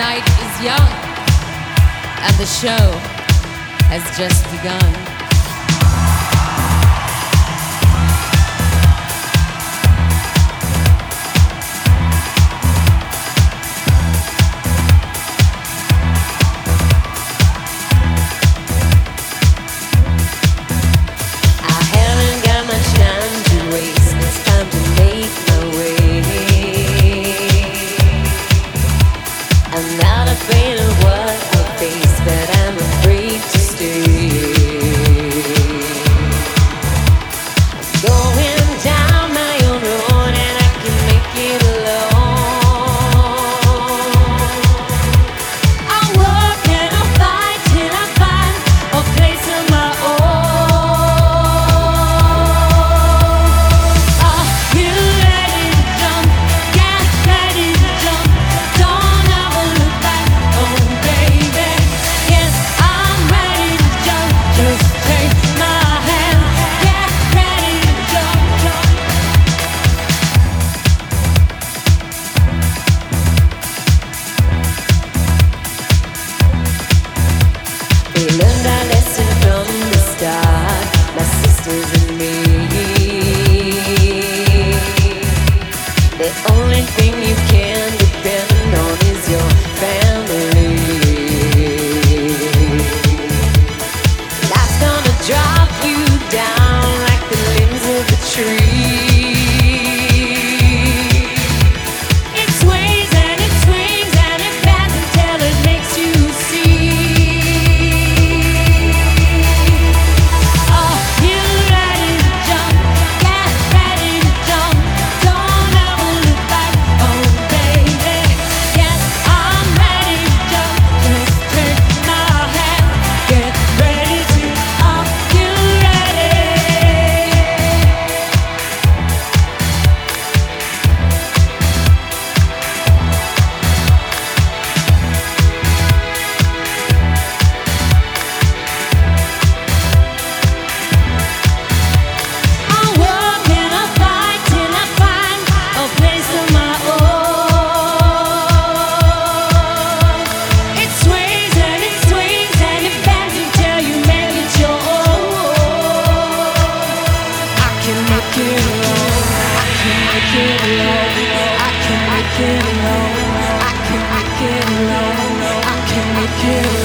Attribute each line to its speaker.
Speaker 1: night is young, and the show has just begun.
Speaker 2: It alone. I can make it alone. I can make it alone.